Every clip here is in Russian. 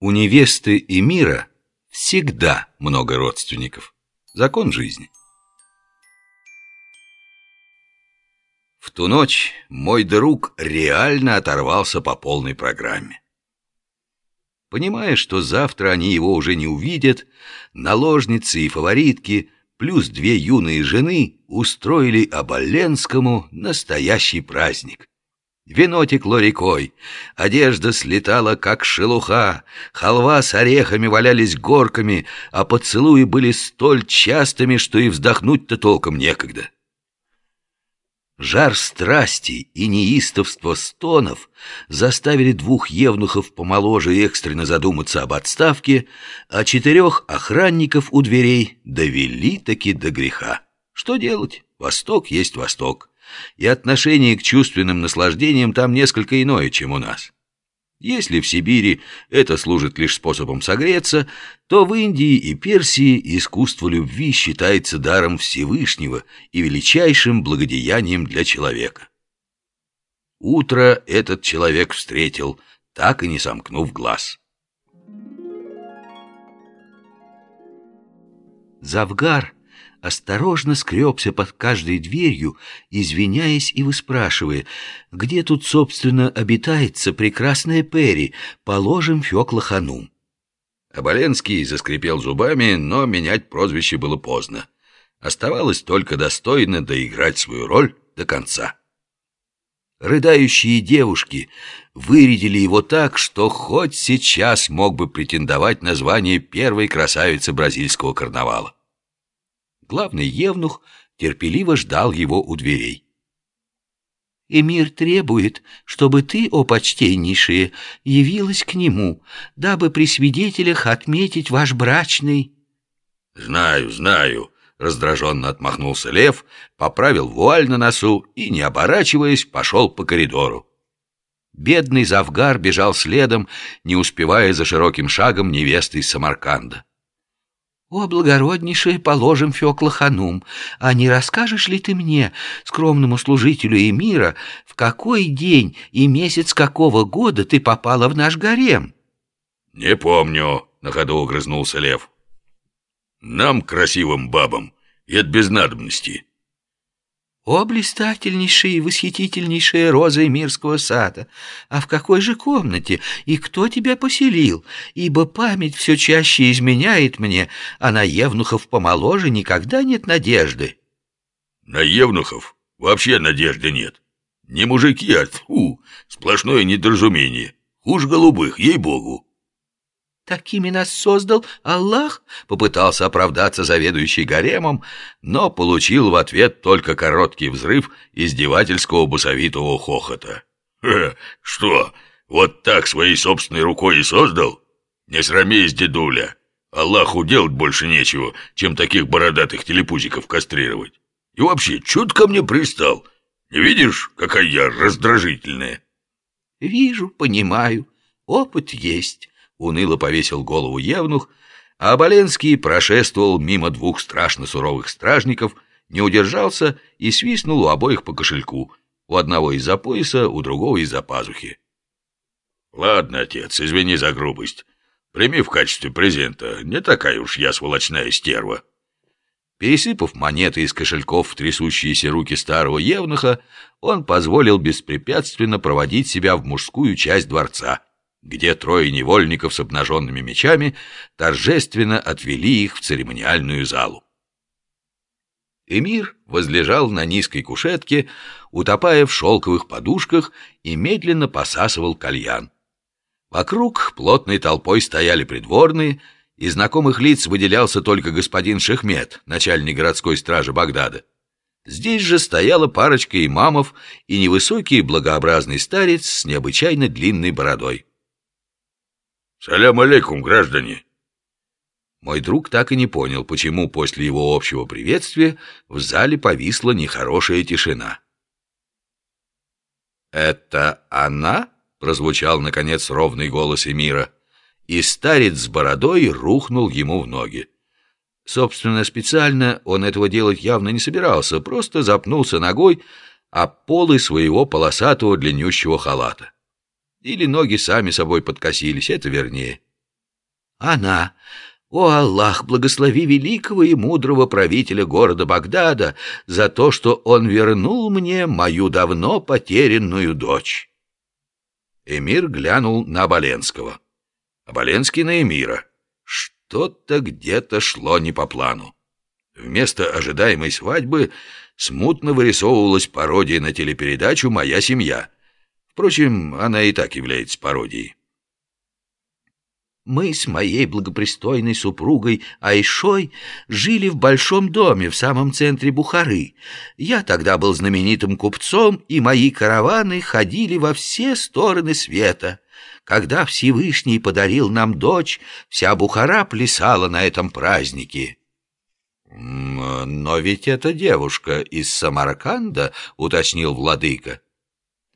У невесты и мира всегда много родственников. Закон жизни. В ту ночь мой друг реально оторвался по полной программе. Понимая, что завтра они его уже не увидят, наложницы и фаворитки, плюс две юные жены, устроили Оболенскому настоящий праздник. Вино текло рекой, одежда слетала, как шелуха, халва с орехами валялись горками, а поцелуи были столь частыми, что и вздохнуть-то толком некогда. Жар страсти и неистовство стонов заставили двух евнухов помоложе экстренно задуматься об отставке, а четырех охранников у дверей довели таки до греха. Что делать? Восток есть Восток и отношение к чувственным наслаждениям там несколько иное, чем у нас. Если в Сибири это служит лишь способом согреться, то в Индии и Персии искусство любви считается даром Всевышнего и величайшим благодеянием для человека. Утро этот человек встретил, так и не сомкнув глаз. Завгар осторожно скребся под каждой дверью, извиняясь и выспрашивая, где тут, собственно, обитается прекрасная Перри, положим Фёкла Ханум. Оболенский заскрипел зубами, но менять прозвище было поздно. Оставалось только достойно доиграть свою роль до конца. Рыдающие девушки вырядили его так, что хоть сейчас мог бы претендовать на звание первой красавицы бразильского карнавала. Главный евнух терпеливо ждал его у дверей. «Эмир требует, чтобы ты, о почтеннейшие, явилась к нему, дабы при свидетелях отметить ваш брачный...» «Знаю, знаю», — раздраженно отмахнулся лев, поправил вуаль на носу и, не оборачиваясь, пошел по коридору. Бедный Завгар бежал следом, не успевая за широким шагом невесты из Самарканда. «О, благороднейшее, положим, Фёкла Ханум, а не расскажешь ли ты мне, скромному служителю Эмира, в какой день и месяц какого года ты попала в наш гарем?» «Не помню», — на ходу угрызнулся лев. «Нам, красивым бабам, это без надобности». «О, блистательнейшая и восхитительнейшая роза мирского сада! А в какой же комнате? И кто тебя поселил? Ибо память все чаще изменяет мне, а на евнухов помоложе никогда нет надежды». «На евнухов вообще надежды нет. Не мужики, а тьфу, сплошное недоразумение. Хуже голубых, ей-богу». «Такими нас создал Аллах?» — попытался оправдаться заведующий гаремом, но получил в ответ только короткий взрыв издевательского бусовитого хохота. «Ха, что, вот так своей собственной рукой и создал? Не срамись, дедуля. Аллаху делать больше нечего, чем таких бородатых телепузиков кастрировать. И вообще, чё ко мне пристал? Не видишь, какая я раздражительная?» «Вижу, понимаю, опыт есть». Уныло повесил голову Евнух, а Оболенский прошествовал мимо двух страшно суровых стражников, не удержался и свистнул у обоих по кошельку, у одного из-за пояса, у другого из-за пазухи. «Ладно, отец, извини за грубость. Прими в качестве презента, не такая уж я сволочная стерва». Пересыпав монеты из кошельков в трясущиеся руки старого евнуха, он позволил беспрепятственно проводить себя в мужскую часть дворца — где трое невольников с обнаженными мечами торжественно отвели их в церемониальную залу. Эмир возлежал на низкой кушетке, утопая в шелковых подушках и медленно посасывал кальян. Вокруг плотной толпой стояли придворные, из знакомых лиц выделялся только господин Шехмет, начальник городской стражи Багдада. Здесь же стояла парочка имамов и невысокий благообразный старец с необычайно длинной бородой. «Салям алейкум, граждане!» Мой друг так и не понял, почему после его общего приветствия в зале повисла нехорошая тишина. «Это она?» — прозвучал, наконец, ровный голос Эмира, и старец с бородой рухнул ему в ноги. Собственно, специально он этого делать явно не собирался, просто запнулся ногой о полы своего полосатого длиннющего халата. Или ноги сами собой подкосились, это вернее. Она о, Аллах, благослови великого и мудрого правителя города Багдада за то, что он вернул мне мою давно потерянную дочь. Эмир глянул на Оболенского. Оболенский на Эмира. Что-то где-то шло не по плану. Вместо ожидаемой свадьбы смутно вырисовывалась пародия на телепередачу «Моя семья». Впрочем, она и так является пародией. Мы с моей благопристойной супругой Айшой жили в большом доме в самом центре Бухары. Я тогда был знаменитым купцом, и мои караваны ходили во все стороны света. Когда Всевышний подарил нам дочь, вся Бухара плясала на этом празднике. «Но ведь эта девушка из Самарканда», — уточнил владыка.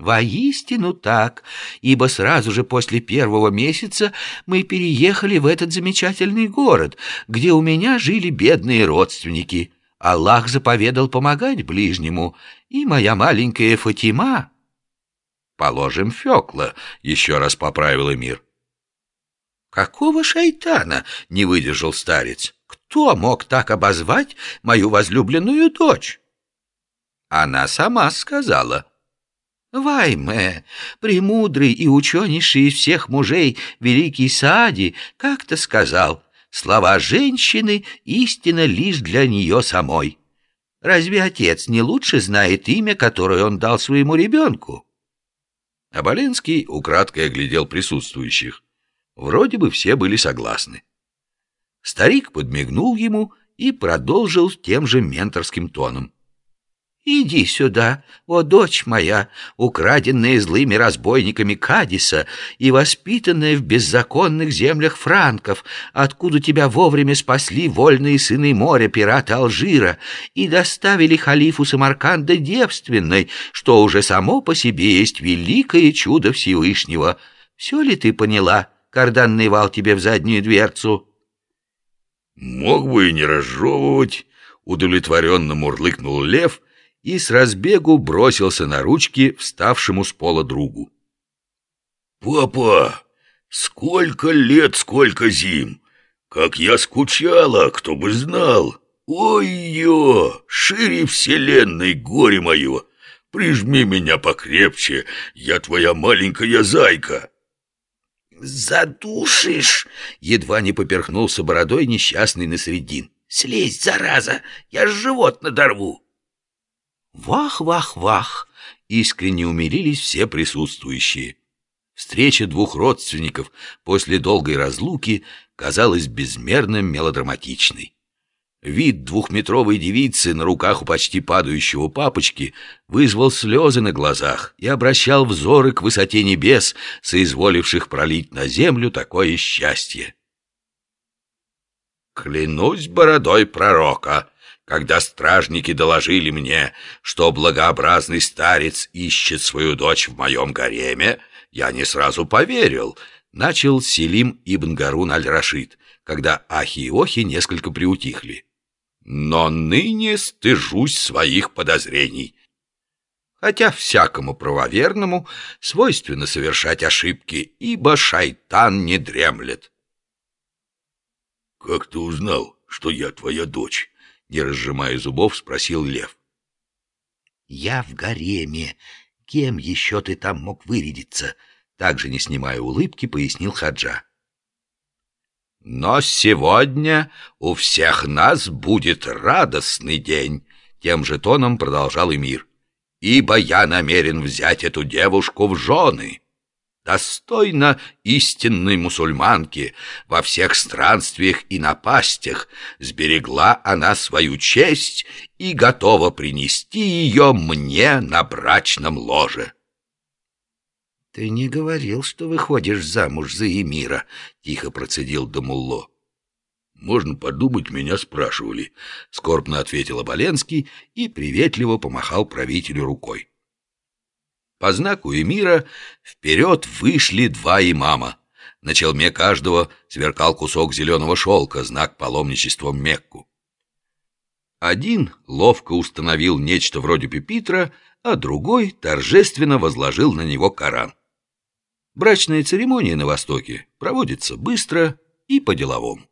Воистину так, ибо сразу же после первого месяца мы переехали в этот замечательный город, где у меня жили бедные родственники. Аллах заповедал помогать ближнему, и моя маленькая Фатима... Положим, Фёкла, еще раз поправил Эмир. Какого шайтана, не выдержал старец. Кто мог так обозвать мою возлюбленную дочь? Она сама сказала — Вайме, премудрый и ученейший из всех мужей великий Саади, как-то сказал, слова женщины — истина лишь для нее самой. Разве отец не лучше знает имя, которое он дал своему ребенку? Аболенский украдкой оглядел присутствующих. Вроде бы все были согласны. Старик подмигнул ему и продолжил тем же менторским тоном. «Иди сюда, о дочь моя, украденная злыми разбойниками Кадиса и воспитанная в беззаконных землях франков, откуда тебя вовремя спасли вольные сыны моря, пираты Алжира, и доставили халифу Самарканда девственной, что уже само по себе есть великое чудо Всевышнего. Все ли ты поняла, карданный вал тебе в заднюю дверцу?» «Мог бы и не разжевывать», — удовлетворенно мурлыкнул лев — и с разбегу бросился на ручки вставшему с пола другу. «Папа, сколько лет, сколько зим! Как я скучала, кто бы знал! Ой-ё, шире вселенной горе мое! Прижми меня покрепче, я твоя маленькая зайка!» «Задушишь!» — едва не поперхнулся бородой несчастный на средин. «Слезь, зараза, я живот надорву!» Вах-вах-вах! Искренне умилились все присутствующие. Встреча двух родственников после долгой разлуки казалась безмерно мелодраматичной. Вид двухметровой девицы на руках у почти падающего папочки вызвал слезы на глазах и обращал взоры к высоте небес, соизволивших пролить на землю такое счастье. «Клянусь бородой пророка!» Когда стражники доложили мне, что благообразный старец ищет свою дочь в моем гареме, я не сразу поверил. Начал Селим ибн Гарун аль-Рашид, когда ахи и охи несколько приутихли. Но ныне стыжусь своих подозрений. Хотя всякому правоверному свойственно совершать ошибки, ибо шайтан не дремлет. «Как ты узнал, что я твоя дочь?» Не разжимая зубов, спросил Лев. «Я в гареме. Кем еще ты там мог вырядиться?» Также, не снимая улыбки, пояснил Хаджа. «Но сегодня у всех нас будет радостный день», — тем же тоном продолжал Эмир, «ибо я намерен взять эту девушку в жены» достойно истинной мусульманки, во всех странствиях и напастях сберегла она свою честь и готова принести ее мне на брачном ложе. — Ты не говорил, что выходишь замуж за Эмира, — тихо процедил Дамулло. — Можно подумать, меня спрашивали, — скорбно ответил Оболенский и приветливо помахал правителю рукой. По знаку эмира вперед вышли два имама. На челме каждого сверкал кусок зеленого шелка, знак паломничества Мекку. Один ловко установил нечто вроде пепитра, а другой торжественно возложил на него Коран. Брачная церемония на Востоке проводится быстро и по-деловому.